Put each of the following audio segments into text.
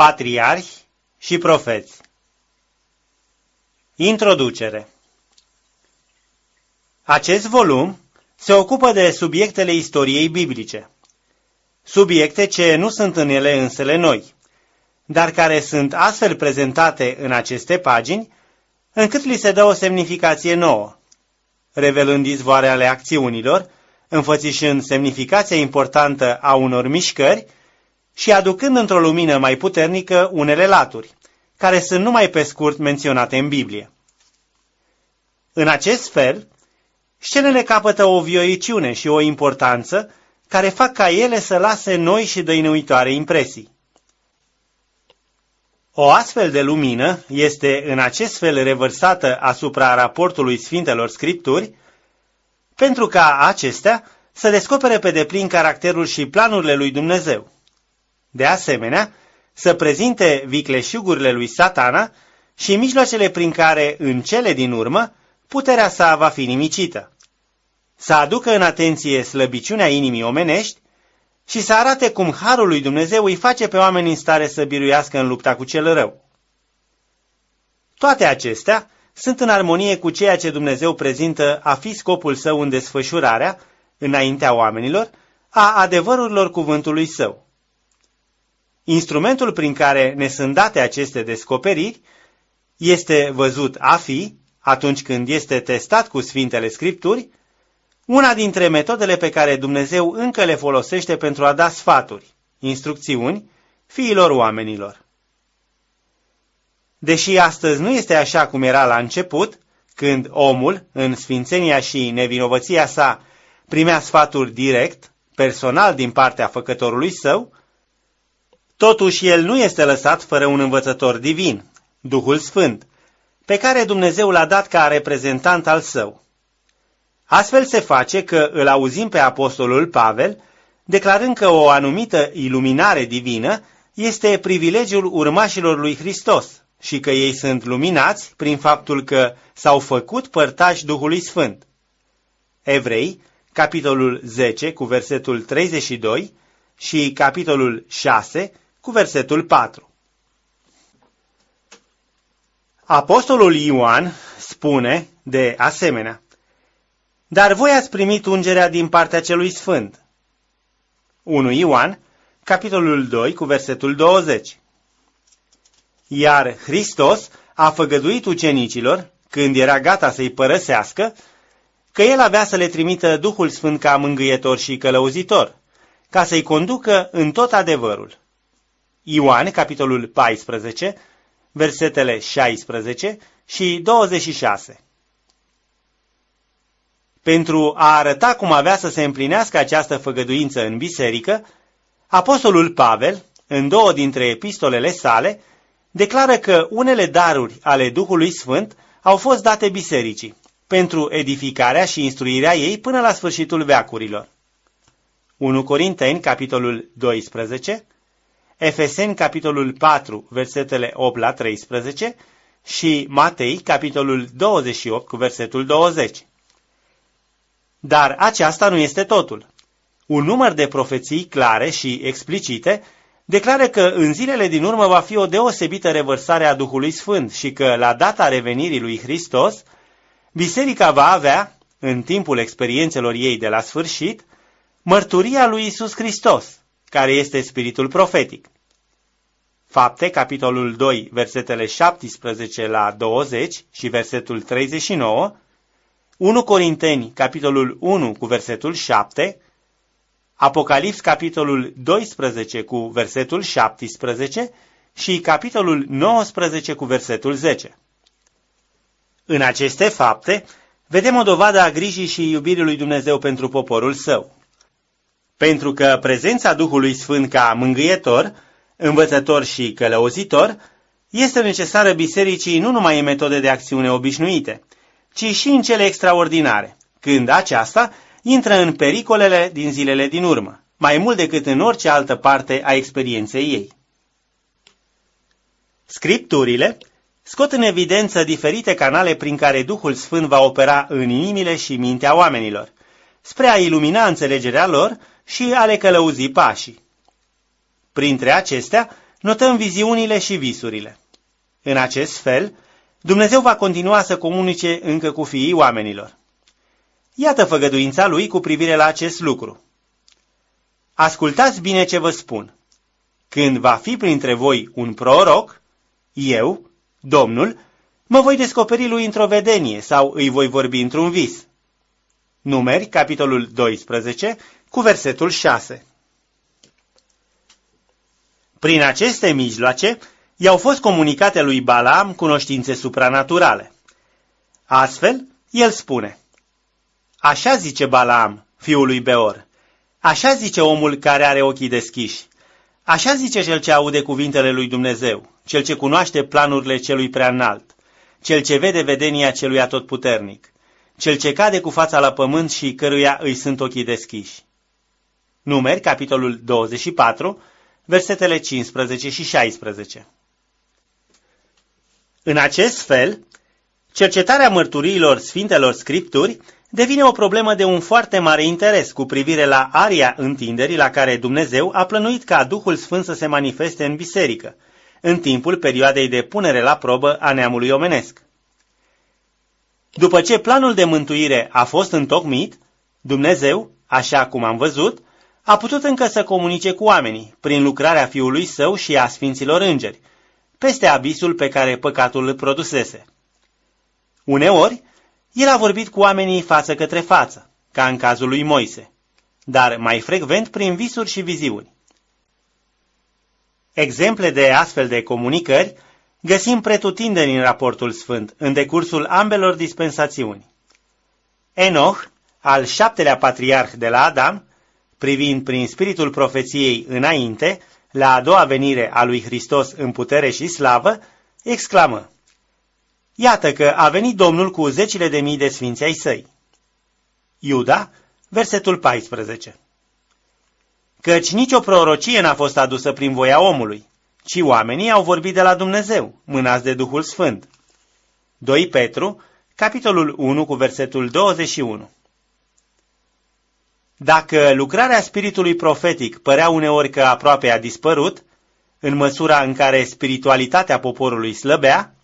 patriarhi și profeți. Introducere Acest volum se ocupă de subiectele istoriei biblice, subiecte ce nu sunt în ele însele noi, dar care sunt astfel prezentate în aceste pagini, încât li se dă o semnificație nouă, revelând izvoare ale acțiunilor, înfățișând semnificația importantă a unor mișcări și aducând într-o lumină mai puternică unele laturi, care sunt numai pe scurt menționate în Biblie. În acest fel, scenele capătă o vioiciune și o importanță care fac ca ele să lase noi și dăinuitoare impresii. O astfel de lumină este în acest fel revărsată asupra raportului Sfintelor Scripturi, pentru ca acestea să descopere pe deplin caracterul și planurile lui Dumnezeu. De asemenea, să prezinte vicleșugurile lui satana și mijloacele prin care, în cele din urmă, puterea sa va fi nimicită. Să aducă în atenție slăbiciunea inimii omenești și să arate cum harul lui Dumnezeu îi face pe oameni în stare să biruiască în lupta cu cel rău. Toate acestea sunt în armonie cu ceea ce Dumnezeu prezintă a fi scopul său în desfășurarea, înaintea oamenilor, a adevărurilor cuvântului său. Instrumentul prin care ne sunt date aceste descoperiri este văzut a fi, atunci când este testat cu Sfintele Scripturi, una dintre metodele pe care Dumnezeu încă le folosește pentru a da sfaturi, instrucțiuni, fiilor oamenilor. Deși astăzi nu este așa cum era la început, când omul, în sfințenia și nevinovăția sa, primea sfaturi direct, personal din partea făcătorului său, totuși el nu este lăsat fără un învățător divin, Duhul Sfânt, pe care Dumnezeu l-a dat ca reprezentant al său. Astfel se face că îl auzim pe apostolul Pavel, declarând că o anumită iluminare divină este privilegiul urmașilor lui Hristos și că ei sunt luminați prin faptul că s-au făcut părtași Duhului Sfânt. Evrei, capitolul 10 cu versetul 32 și capitolul 6 cu versetul 4. Apostolul Ioan spune de asemenea, dar voi ați primit ungerea din partea celui sfânt. 1 Ioan, capitolul 2, cu versetul 20. Iar Hristos a făgăduit ucenicilor, când era gata să-i părăsească, că el avea să le trimită Duhul Sfânt ca mângâietor și călăuzitor, ca să-i conducă în tot adevărul. Ioan, capitolul 14, versetele 16 și 26 pentru a arăta cum avea să se împlinească această făgăduință în biserică, apostolul Pavel, în două dintre epistolele sale, declară că unele daruri ale Duhului Sfânt au fost date bisericii, pentru edificarea și instruirea ei până la sfârșitul veacurilor. 1 Corinteni, capitolul 12, Efeseni, capitolul 4, versetele 8 la 13 și Matei, capitolul 28, cu versetul 20. Dar aceasta nu este totul. Un număr de profeții clare și explicite declară că în zilele din urmă va fi o deosebită revărsare a Duhului Sfânt și că la data revenirii lui Hristos, biserica va avea, în timpul experiențelor ei de la sfârșit, mărturia lui Isus Hristos, care este spiritul profetic. Fapte, capitolul 2, versetele 17 la 20 și versetul 39, 1 Corinteni, capitolul 1 cu versetul 7, Apocalips, capitolul 12 cu versetul 17 și capitolul 19 cu versetul 10. În aceste fapte, vedem o dovadă a grijii și iubirii lui Dumnezeu pentru poporul său. Pentru că prezența Duhului Sfânt ca mângâietor, învățător și călăuzitor, este necesară bisericii nu numai în metode de acțiune obișnuite, ci și în cele extraordinare, când aceasta intră în pericolele din zilele din urmă, mai mult decât în orice altă parte a experienței ei. Scripturile scot în evidență diferite canale prin care Duhul Sfânt va opera în inimile și mintea oamenilor, spre a ilumina înțelegerea lor și a le călăuzi pașii. Printre acestea notăm viziunile și visurile. În acest fel, Dumnezeu va continua să comunice încă cu fiii oamenilor. Iată făgăduința lui cu privire la acest lucru. Ascultați bine ce vă spun. Când va fi printre voi un proroc, eu, Domnul, mă voi descoperi lui într-o vedenie sau îi voi vorbi într-un vis. Numeri, capitolul 12, cu versetul 6. Prin aceste mijloace, i-au fost comunicate lui Balaam cunoștințe supranaturale. Astfel, el spune, Așa zice Balaam, fiul lui Beor, așa zice omul care are ochii deschiși, așa zice cel ce aude cuvintele lui Dumnezeu, cel ce cunoaște planurile celui prea înalt, cel ce vede vedenia celui atotputernic, cel ce cade cu fața la pământ și căruia îi sunt ochii deschiși. Numeri, capitolul 24, versetele 15 și 16. În acest fel, cercetarea mărturiilor Sfintelor Scripturi devine o problemă de un foarte mare interes cu privire la aria întinderii la care Dumnezeu a plănuit ca Duhul Sfânt să se manifeste în biserică, în timpul perioadei de punere la probă a neamului omenesc. După ce planul de mântuire a fost întocmit, Dumnezeu, așa cum am văzut, a putut încă să comunice cu oamenii, prin lucrarea Fiului Său și a Sfinților Îngeri, peste abisul pe care păcatul îl produsese. Uneori, el a vorbit cu oamenii față către față, ca în cazul lui Moise, dar mai frecvent prin visuri și viziuni. Exemple de astfel de comunicări găsim pretutindeni în raportul sfânt, în decursul ambelor dispensațiuni. Enoch, al șaptelea patriarh de la Adam, privind prin spiritul profeției înainte, la a doua venire a lui Hristos în putere și slavă, exclamă, Iată că a venit Domnul cu zecile de mii de sfinți ai săi. Iuda, versetul 14 Căci nicio prorocie n-a fost adusă prin voia omului, ci oamenii au vorbit de la Dumnezeu, mânați de Duhul Sfânt. 2 Petru, capitolul 1 cu versetul 21 Dacă lucrarea spiritului profetic părea uneori că aproape a dispărut, în măsura în care spiritualitatea poporului slăbea,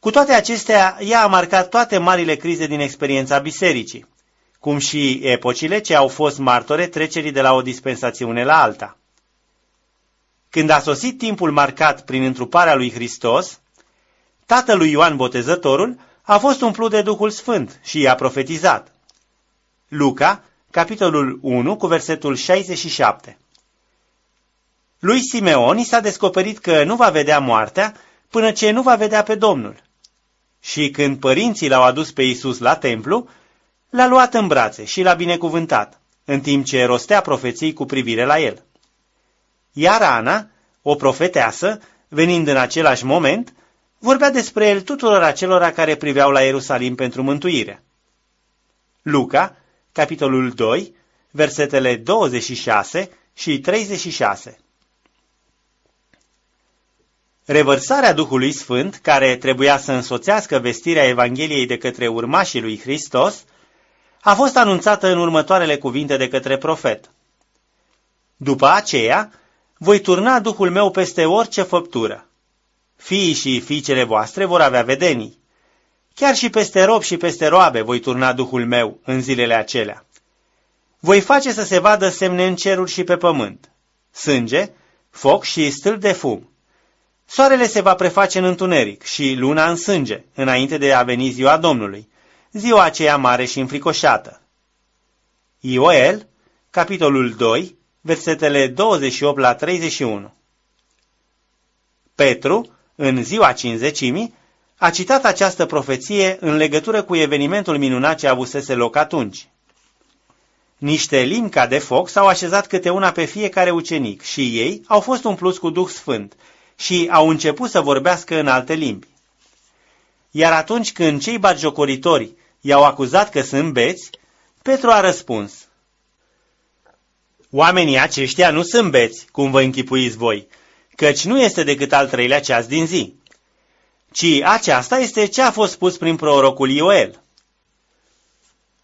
cu toate acestea, ea a marcat toate marile crize din experiența bisericii, cum și epocile ce au fost martore trecerii de la o dispensațiune la alta. Când a sosit timpul marcat prin întruparea lui Hristos, tatălui Ioan Botezătorul a fost umplut de Duhul Sfânt și i-a profetizat. Luca, capitolul 1, cu versetul 67. Lui Simeon i s-a descoperit că nu va vedea moartea până ce nu va vedea pe Domnul. Și când părinții l-au adus pe Isus la templu, l-a luat în brațe și l-a binecuvântat, în timp ce rostea profeții cu privire la el. Iar Ana, o profeteasă, venind în același moment, vorbea despre el tuturor acelora care priveau la Ierusalim pentru mântuire. Luca, capitolul 2, versetele 26 și 36 Revărsarea Duhului Sfânt, care trebuia să însoțească vestirea Evangheliei de către urmașii lui Hristos, a fost anunțată în următoarele cuvinte de către profet. După aceea, voi turna Duhul meu peste orice făptură. Fiii și fiicele voastre vor avea vedenii. Chiar și peste rob și peste roabe voi turna Duhul meu în zilele acelea. Voi face să se vadă semne în ceruri și pe pământ, sânge, foc și stâlp de fum. Soarele se va preface în întuneric și luna în sânge, înainte de a veni ziua Domnului, ziua aceea mare și înfricoșată. Ioel, capitolul 2, versetele 28 la 31. Petru, în ziua cinzecimii, a citat această profeție în legătură cu evenimentul minunat ce avusese loc atunci. Niște limbi ca de foc s-au așezat câte una pe fiecare ucenic și ei au fost umpluți cu Duh Sfânt și au început să vorbească în alte limbi. Iar atunci când cei batjocoritori i-au acuzat că sunt beți, Petru a răspuns, Oamenii aceștia nu sunt beți, cum vă închipuiți voi, căci nu este decât al treilea ceas din zi, ci aceasta este ce a fost spus prin prorocul Ioel.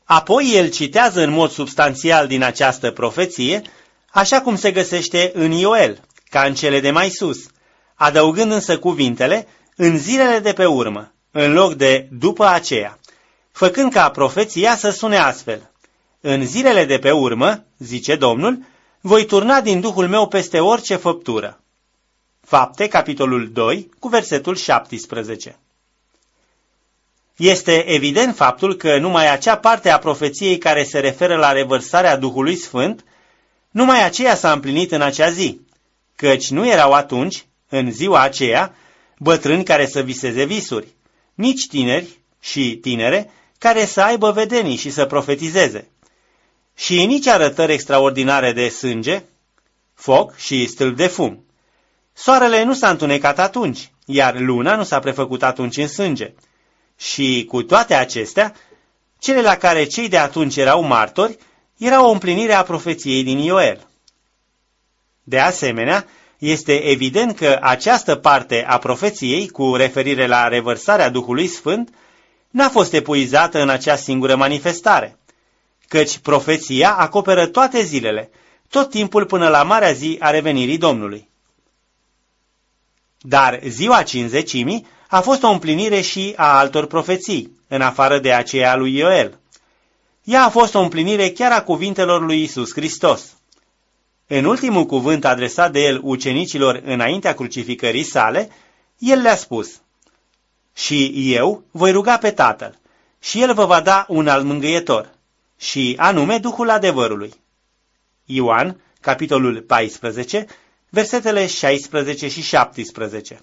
Apoi el citează în mod substanțial din această profeție, așa cum se găsește în Ioel, ca în cele de mai sus, adăugând însă cuvintele în zilele de pe urmă, în loc de după aceea, făcând ca profeția să sune astfel. În zilele de pe urmă, zice Domnul, voi turna din Duhul meu peste orice făptură. Fapte, capitolul 2, cu versetul 17. Este evident faptul că numai acea parte a profeției care se referă la revărsarea Duhului Sfânt, numai aceea s-a împlinit în acea zi, căci nu erau atunci, în ziua aceea, bătrâni care să viseze visuri, nici tineri și tinere care să aibă vedenii și să profetizeze, și nici arătări extraordinare de sânge, foc și stâlp de fum. Soarele nu s-a întunecat atunci, iar luna nu s-a prefăcut atunci în sânge. Și cu toate acestea, cele la care cei de atunci erau martori, erau o împlinire a profeției din Ioel. De asemenea, este evident că această parte a profeției, cu referire la revărsarea Duhului Sfânt, n-a fost epuizată în acea singură manifestare, căci profeția acoperă toate zilele, tot timpul până la marea zi a revenirii Domnului. Dar ziua cinzecimii a fost o împlinire și a altor profeții, în afară de aceea lui Ioel. Ea a fost o împlinire chiar a cuvintelor lui Isus Hristos. În ultimul cuvânt adresat de el ucenicilor înaintea crucificării sale, el le-a spus, Și eu voi ruga pe Tatăl, și el vă va da un alt mângâietor, și anume Duhul adevărului. Ioan, capitolul 14, versetele 16 și 17.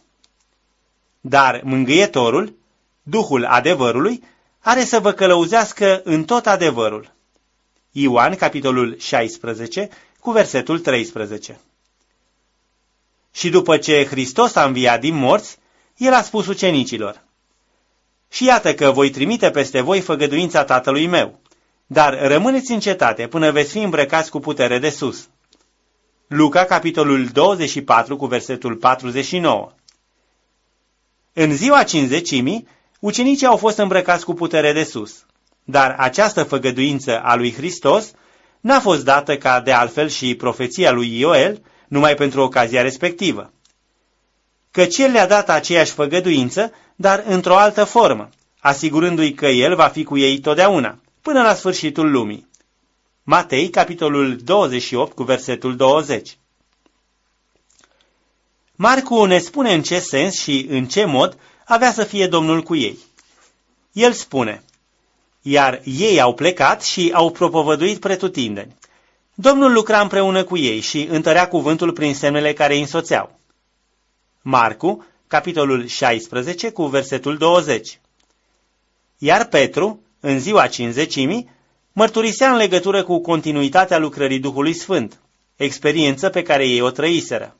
Dar mângâietorul, Duhul adevărului, are să vă călăuzească în tot adevărul. Ioan, capitolul 16, cu versetul 13. Și după ce Hristos a înviat din morți, el a spus ucenicilor, Și iată că voi trimite peste voi făgăduința tatălui meu, dar rămâneți în cetate până veți fi îmbrăcați cu putere de sus. Luca, capitolul 24, cu versetul 49. În ziua cinzecimii, ucenicii au fost îmbrăcați cu putere de sus, dar această făgăduință a lui Hristos n-a fost dată ca de altfel și profeția lui Ioel, numai pentru ocazia respectivă. Căci el le-a dat aceeași făgăduință, dar într-o altă formă, asigurându-i că el va fi cu ei totdeauna, până la sfârșitul lumii. Matei, capitolul 28, cu versetul 20. Marcu ne spune în ce sens și în ce mod avea să fie Domnul cu ei. El spune, iar ei au plecat și au propovăduit pretutindeni. Domnul lucra împreună cu ei și întărea cuvântul prin semnele care îi însoțeau. Marcu, capitolul 16, cu versetul 20. Iar Petru, în ziua cinzecimii, mărturisea în legătură cu continuitatea lucrării Duhului Sfânt, experiență pe care ei o trăiseră.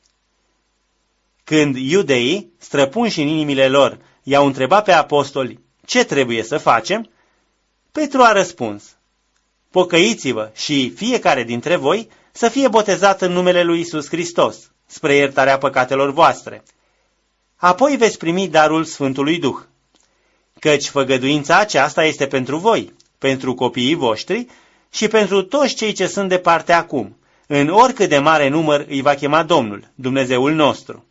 Când iudeii, străpunși în inimile lor, i-au întrebat pe apostoli ce trebuie să facem, Petru a răspuns, Pocăiți-vă și fiecare dintre voi să fie botezat în numele lui Isus Hristos, spre iertarea păcatelor voastre. Apoi veți primi darul Sfântului Duh. Căci făgăduința aceasta este pentru voi, pentru copiii voștri și pentru toți cei ce sunt departe acum, în oricât de mare număr îi va chema Domnul, Dumnezeul nostru.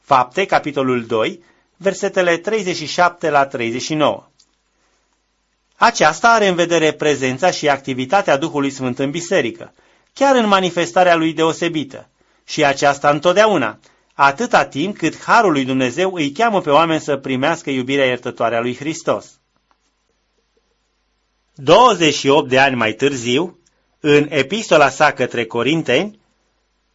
Fapte, capitolul 2, versetele 37 la 39. Aceasta are în vedere prezența și activitatea Duhului Sfânt în biserică, chiar în manifestarea lui deosebită, și aceasta întotdeauna, atâta timp cât Harul lui Dumnezeu îi cheamă pe oameni să primească iubirea iertătoare a lui Hristos. 28 de ani mai târziu, în epistola sa către Corinteni,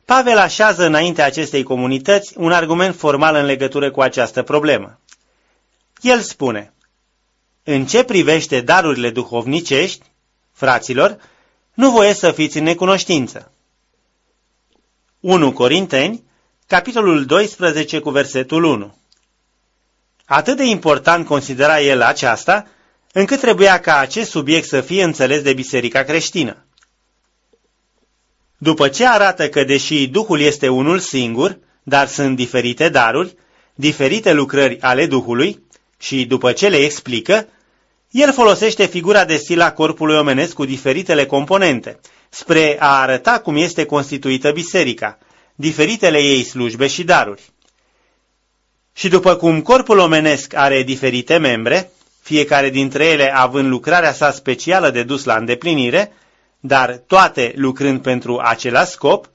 Pavel așează înaintea acestei comunități un argument formal în legătură cu această problemă. El spune, În ce privește darurile duhovnicești, fraților, nu voie să fiți în necunoștință. 1 Corinteni, capitolul 12 cu versetul 1 Atât de important considera el aceasta, încât trebuia ca acest subiect să fie înțeles de biserica creștină. După ce arată că deși Duhul este unul singur, dar sunt diferite daruri, diferite lucrări ale Duhului, și după ce le explică, el folosește figura de stil a corpului omenesc cu diferitele componente, spre a arăta cum este constituită biserica, diferitele ei slujbe și daruri. Și după cum corpul omenesc are diferite membre, fiecare dintre ele având lucrarea sa specială de dus la îndeplinire, dar toate lucrând pentru același scop,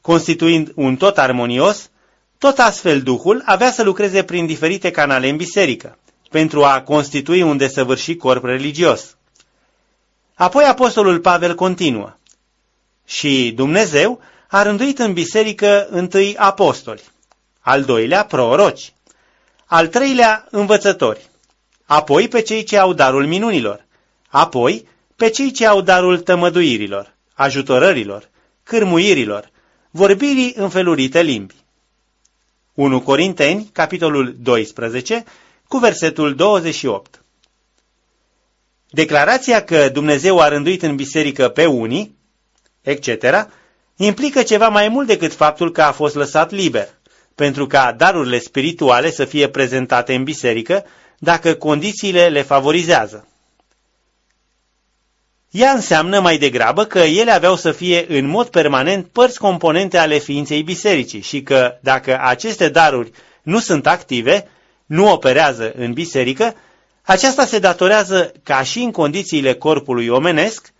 constituind un tot armonios, tot astfel Duhul avea să lucreze prin diferite canale în biserică, pentru a constitui un desăvârșit corp religios. Apoi apostolul Pavel continuă. Și Dumnezeu a rânduit în biserică întâi apostoli, al doilea proroci, al treilea învățători, apoi pe cei ce au darul minunilor, apoi pe cei ce au darul tămăduirilor, ajutorărilor, cârmuirilor, vorbirii în felurite limbi. 1 Corinteni, capitolul 12, cu versetul 28. Declarația că Dumnezeu a rânduit în biserică pe unii, etc., implică ceva mai mult decât faptul că a fost lăsat liber, pentru ca darurile spirituale să fie prezentate în biserică dacă condițiile le favorizează. Ea înseamnă mai degrabă că ele aveau să fie în mod permanent părți componente ale ființei bisericii și că, dacă aceste daruri nu sunt active, nu operează în biserică, aceasta se datorează, ca și în condițiile corpului omenesc,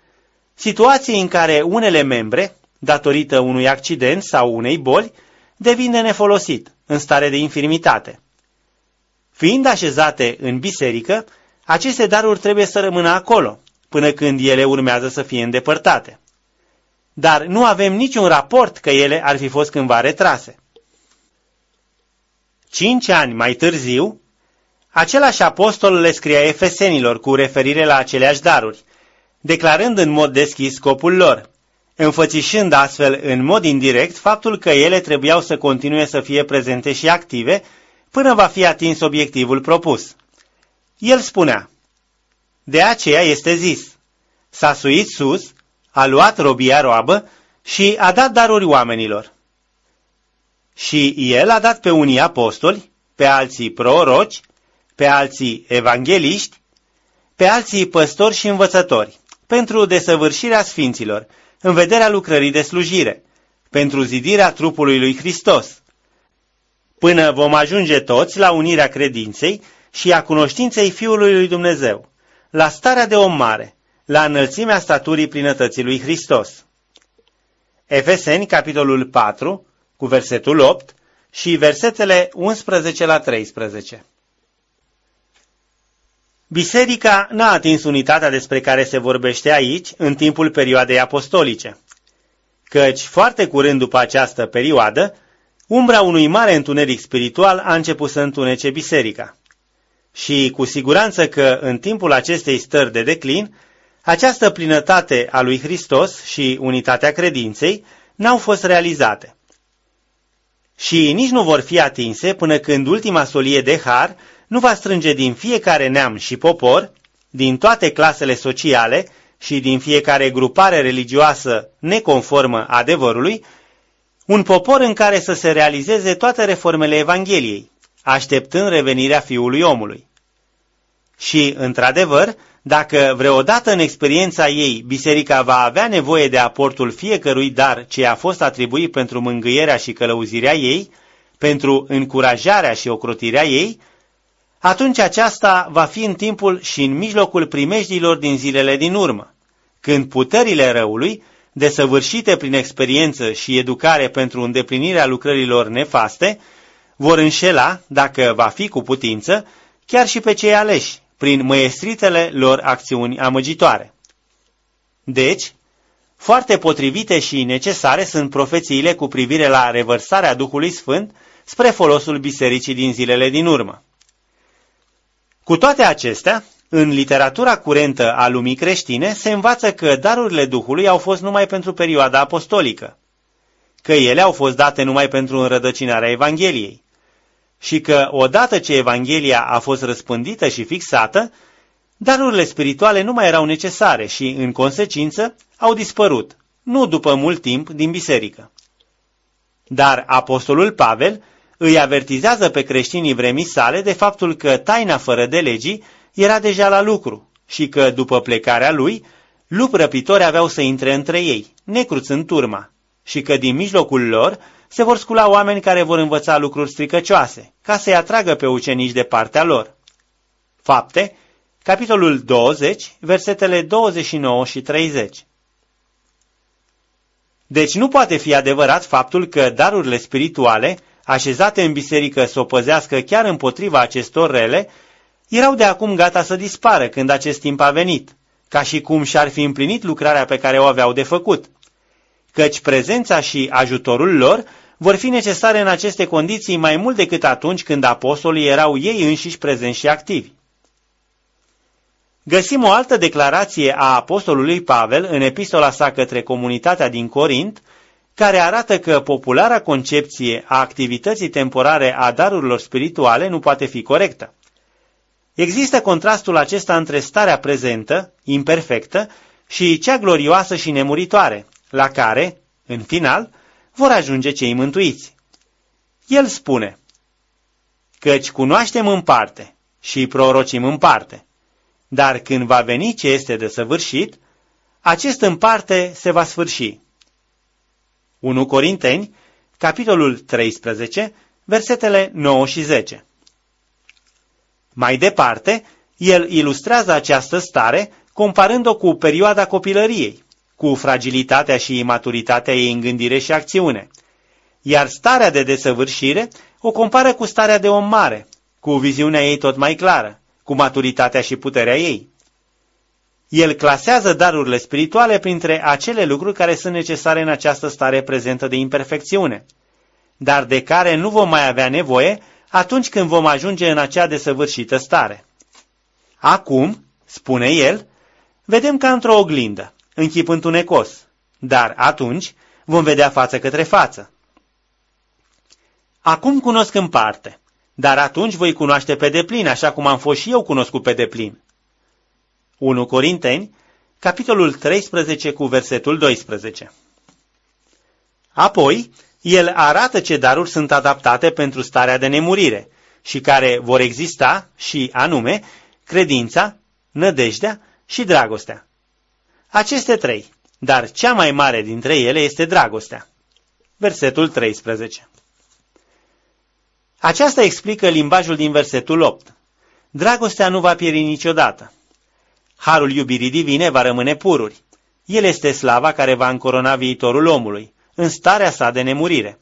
situației în care unele membre, datorită unui accident sau unei boli, devin de nefolosit, în stare de infirmitate. Fiind așezate în biserică, aceste daruri trebuie să rămână acolo, până când ele urmează să fie îndepărtate. Dar nu avem niciun raport că ele ar fi fost cândva retrase. Cinci ani mai târziu, același apostol le scria efesenilor cu referire la aceleași daruri, declarând în mod deschis scopul lor, înfățișând astfel în mod indirect faptul că ele trebuiau să continue să fie prezente și active până va fi atins obiectivul propus. El spunea, de aceea este zis, s-a suit sus, a luat robia roabă și a dat daruri oamenilor. Și el a dat pe unii apostoli, pe alții proroci, pe alții evangeliști, pe alții păstori și învățători, pentru desăvârșirea sfinților, în vederea lucrării de slujire, pentru zidirea trupului lui Hristos, până vom ajunge toți la unirea credinței și a cunoștinței Fiului lui Dumnezeu, la starea de om mare, la înălțimea staturii plinătății lui Hristos. Efeseni, capitolul 4, cu versetul 8 și versetele 11 la 13. Biserica n-a atins unitatea despre care se vorbește aici în timpul perioadei apostolice, căci foarte curând după această perioadă, umbra unui mare întuneric spiritual a început să întunece biserica. Și cu siguranță că în timpul acestei stări de declin, această plinătate a lui Hristos și unitatea credinței n-au fost realizate. Și nici nu vor fi atinse până când ultima solie de har nu va strânge din fiecare neam și popor, din toate clasele sociale și din fiecare grupare religioasă neconformă adevărului, un popor în care să se realizeze toate reformele Evangheliei, așteptând revenirea Fiului omului. Și, într-adevăr, dacă vreodată în experiența ei biserica va avea nevoie de aportul fiecărui dar ce a fost atribuit pentru mângâierea și călăuzirea ei, pentru încurajarea și ocrotirea ei, atunci aceasta va fi în timpul și în mijlocul primejdilor din zilele din urmă, când puterile răului, desăvârșite prin experiență și educare pentru îndeplinirea lucrărilor nefaste, vor înșela, dacă va fi cu putință, chiar și pe cei aleși, prin măestritele lor acțiuni amăgitoare. Deci, foarte potrivite și necesare sunt profețiile cu privire la revărsarea Duhului Sfânt spre folosul bisericii din zilele din urmă. Cu toate acestea, în literatura curentă a lumii creștine se învață că darurile Duhului au fost numai pentru perioada apostolică, că ele au fost date numai pentru înrădăcinarea Evangheliei și că odată ce Evanghelia a fost răspândită și fixată, darurile spirituale nu mai erau necesare și, în consecință, au dispărut, nu după mult timp, din biserică. Dar apostolul Pavel îi avertizează pe creștinii vremii sale de faptul că taina fără de legii era deja la lucru și că, după plecarea lui, lup răpitori aveau să intre între ei, necruțând turma, și că din mijlocul lor se vor scula oameni care vor învăța lucruri stricăcioase, ca să-i atragă pe ucenici de partea lor. Fapte, capitolul 20, versetele 29 și 30. Deci nu poate fi adevărat faptul că darurile spirituale, așezate în biserică să o păzească chiar împotriva acestor rele, erau de acum gata să dispară când acest timp a venit, ca și cum și-ar fi împlinit lucrarea pe care o aveau de făcut. Căci prezența și ajutorul lor vor fi necesare în aceste condiții mai mult decât atunci când apostolii erau ei înșiși prezenți și activi. Găsim o altă declarație a apostolului Pavel în epistola sa către comunitatea din Corint, care arată că populara concepție a activității temporare a darurilor spirituale nu poate fi corectă. Există contrastul acesta între starea prezentă, imperfectă, și cea glorioasă și nemuritoare, la care, în final, vor ajunge cei mântuiți. El spune, căci cunoaștem în parte și prorocim în parte, dar când va veni ce este de săvârșit, acest în parte se va sfârși. 1 Corinteni, capitolul 13, versetele 9 și 10. Mai departe, el ilustrează această stare comparând-o cu perioada copilăriei, cu fragilitatea și imaturitatea ei în gândire și acțiune, iar starea de desăvârșire o compară cu starea de om mare, cu viziunea ei tot mai clară, cu maturitatea și puterea ei. El clasează darurile spirituale printre acele lucruri care sunt necesare în această stare prezentă de imperfecțiune, dar de care nu vom mai avea nevoie atunci când vom ajunge în acea desăvârșită stare. Acum, spune el, vedem ca într-o oglindă, în chip întunecos, dar atunci vom vedea față către față. Acum cunosc în parte, dar atunci voi cunoaște pe deplin, așa cum am fost și eu cunoscut pe deplin. 1 Corinteni, capitolul 13 cu versetul 12. Apoi, el arată ce daruri sunt adaptate pentru starea de nemurire și care vor exista și anume credința, nădejdea și dragostea. Aceste trei, dar cea mai mare dintre ele este dragostea. Versetul 13. Aceasta explică limbajul din versetul 8. Dragostea nu va pieri niciodată. Harul iubirii divine va rămâne pururi. El este slava care va încorona viitorul omului, în starea sa de nemurire.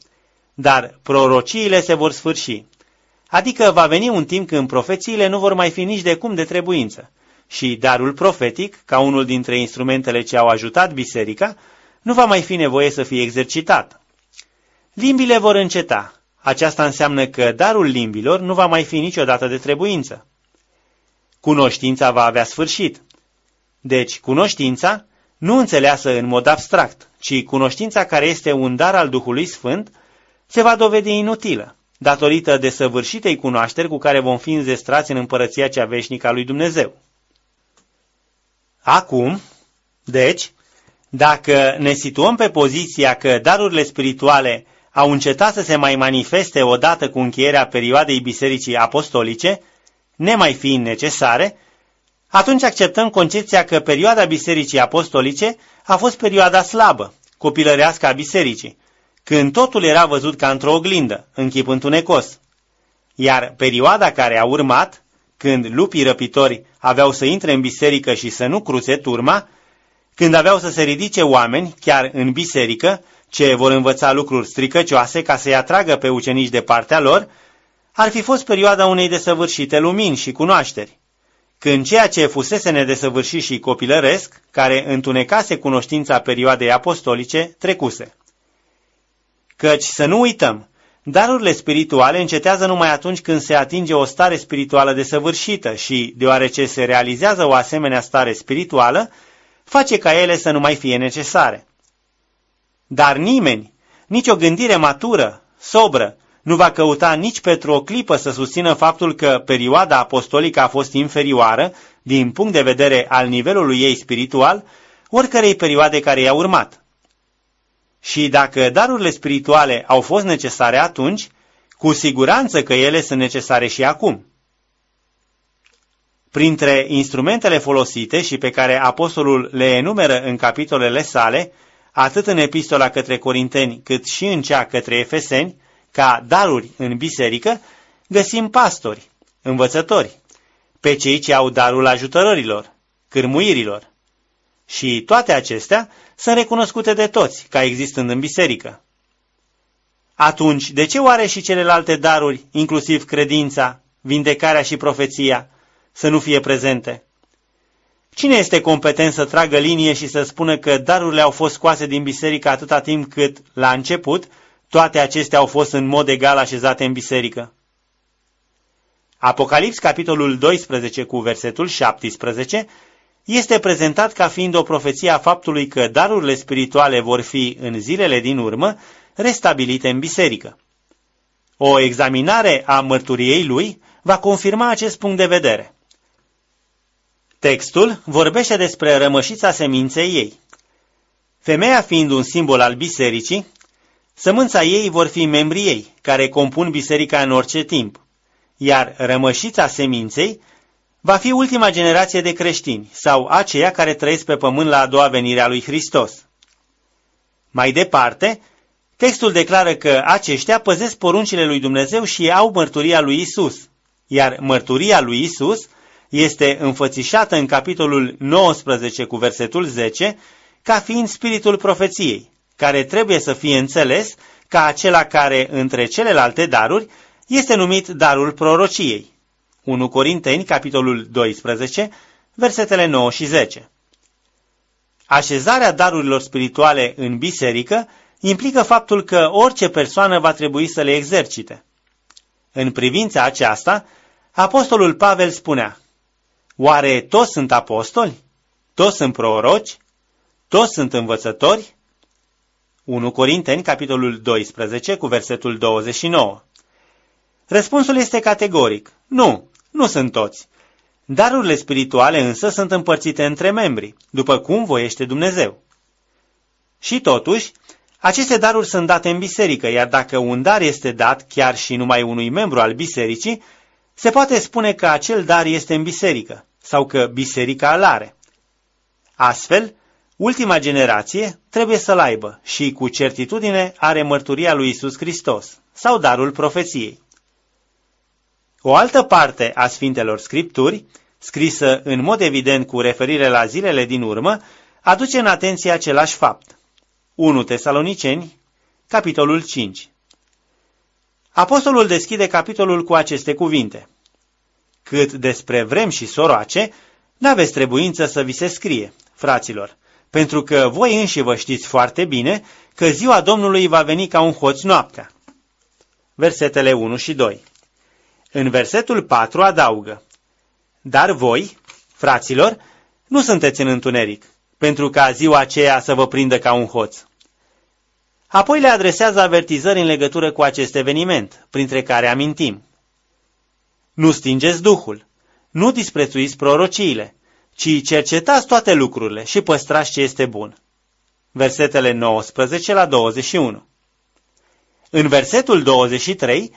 Dar prorociile se vor sfârși. Adică va veni un timp când profețiile nu vor mai fi nici de cum de trebuință. Și darul profetic, ca unul dintre instrumentele ce au ajutat biserica, nu va mai fi nevoie să fie exercitat. Limbile vor înceta, aceasta înseamnă că darul limbilor nu va mai fi niciodată de trebuință. Cunoștința va avea sfârșit. Deci, cunoștința, nu înțeleasă în mod abstract, ci cunoștința care este un dar al Duhului Sfânt, se va dovedi inutilă, datorită de săvârșitei cunoașteri cu care vom fi înzestrați în împărăția cea veșnică a lui Dumnezeu. Acum, deci, dacă ne situăm pe poziția că darurile spirituale au încetat să se mai manifeste odată cu încheierea perioadei Bisericii Apostolice, nemai fiind necesare, atunci acceptăm concepția că perioada Bisericii Apostolice a fost perioada slabă, copilărească a Bisericii, când totul era văzut ca într-o oglindă, în chip întunecos. Iar perioada care a urmat, când lupii răpitori aveau să intre în biserică și să nu cruțe turma, când aveau să se ridice oameni, chiar în biserică, ce vor învăța lucruri stricăcioase ca să-i atragă pe ucenici de partea lor, ar fi fost perioada unei desăvârșite lumini și cunoașteri, când ceea ce fusese nedesăvârșit și copilăresc, care întunecase cunoștința perioadei apostolice, trecuse. Căci să nu uităm, darurile spirituale încetează numai atunci când se atinge o stare spirituală desăvârșită și, deoarece se realizează o asemenea stare spirituală, face ca ele să nu mai fie necesare. Dar nimeni, nici o gândire matură, sobră, nu va căuta nici pentru o clipă să susțină faptul că perioada apostolică a fost inferioară, din punct de vedere al nivelului ei spiritual, oricărei perioade care i-a urmat. Și dacă darurile spirituale au fost necesare atunci, cu siguranță că ele sunt necesare și acum. Printre instrumentele folosite și pe care apostolul le enumeră în capitolele sale, atât în epistola către Corinteni, cât și în cea către Efeseni, ca daruri în biserică, găsim pastori, învățători, pe cei ce au darul ajutorărilor, cârmuirilor. Și toate acestea sunt recunoscute de toți ca existând în biserică. Atunci, de ce oare și celelalte daruri, inclusiv credința, vindecarea și profeția, să nu fie prezente? Cine este competent să tragă linie și să spună că darurile au fost scoase din biserică atâta timp cât, la început, toate acestea au fost în mod egal așezate în biserică? Apocalips, capitolul 12 cu versetul 17, este prezentat ca fiind o profeție a faptului că darurile spirituale vor fi, în zilele din urmă, restabilite în biserică. O examinare a mărturiei lui va confirma acest punct de vedere. Textul vorbește despre rămășița seminței ei. Femeia fiind un simbol al bisericii, sămânța ei vor fi membrii ei, care compun biserica în orice timp, iar rămășița seminței va fi ultima generație de creștini sau aceia care trăiesc pe pământ la a doua venire a lui Hristos. Mai departe, textul declară că aceștia păzesc poruncile lui Dumnezeu și au mărturia lui Isus, iar mărturia lui Isus este înfățișată în capitolul 19 cu versetul 10 ca fiind spiritul profeției, care trebuie să fie înțeles ca acela care, între celelalte daruri, este numit darul prorociei. 1 Corinteni, capitolul 12, versetele 9 și 10. Așezarea darurilor spirituale în biserică implică faptul că orice persoană va trebui să le exercite. În privința aceasta, apostolul Pavel spunea, Oare toți sunt apostoli? Toți sunt proroci? Toți sunt învățători? 1 Corinteni, capitolul 12, cu versetul 29. Răspunsul este categoric. Nu, nu sunt toți. Darurile spirituale însă sunt împărțite între membri, după cum voiește Dumnezeu. Și totuși, aceste daruri sunt date în biserică, iar dacă un dar este dat chiar și numai unui membru al bisericii, se poate spune că acel dar este în biserică sau că biserica îl are. Astfel, ultima generație trebuie să-l aibă și cu certitudine are mărturia lui Isus Hristos sau darul profeției. O altă parte a Sfintelor Scripturi, scrisă în mod evident cu referire la zilele din urmă, aduce în atenție același fapt. 1 Tesaloniceni, capitolul 5 Apostolul deschide capitolul cu aceste cuvinte. Cât despre vrem și soroace, n-aveți trebuință să vi se scrie, fraților, pentru că voi înși vă știți foarte bine că ziua Domnului va veni ca un hoț noaptea. Versetele 1 și 2 În versetul 4 adaugă, Dar voi, fraților, nu sunteți în întuneric, pentru ca ziua aceea să vă prindă ca un hoț. Apoi le adresează avertizări în legătură cu acest eveniment, printre care amintim. Nu stingeți Duhul, nu disprețuiți prorociile, ci cercetați toate lucrurile și păstrați ce este bun. Versetele 19 la 21 În versetul 23,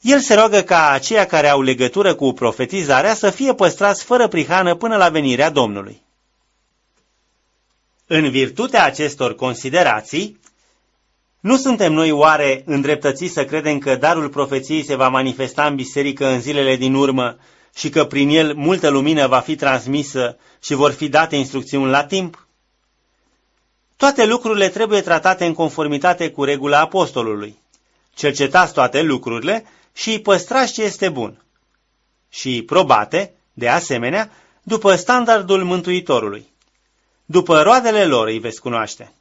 el se roagă ca aceia care au legătură cu profetizarea să fie păstrați fără prihană până la venirea Domnului. În virtutea acestor considerații, nu suntem noi oare îndreptățiți să credem că darul profeției se va manifesta în biserică în zilele din urmă și că prin el multă lumină va fi transmisă și vor fi date instrucțiuni la timp? Toate lucrurile trebuie tratate în conformitate cu regula apostolului. Cercetați toate lucrurile și păstrați ce este bun. Și probate, de asemenea, după standardul Mântuitorului. După roadele lor îi veți cunoaște.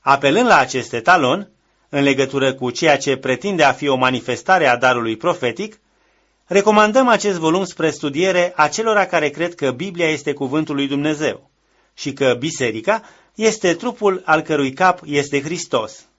Apelând la acest etalon, în legătură cu ceea ce pretinde a fi o manifestare a darului profetic, recomandăm acest volum spre studiere acelora care cred că Biblia este cuvântul lui Dumnezeu și că biserica este trupul al cărui cap este Hristos.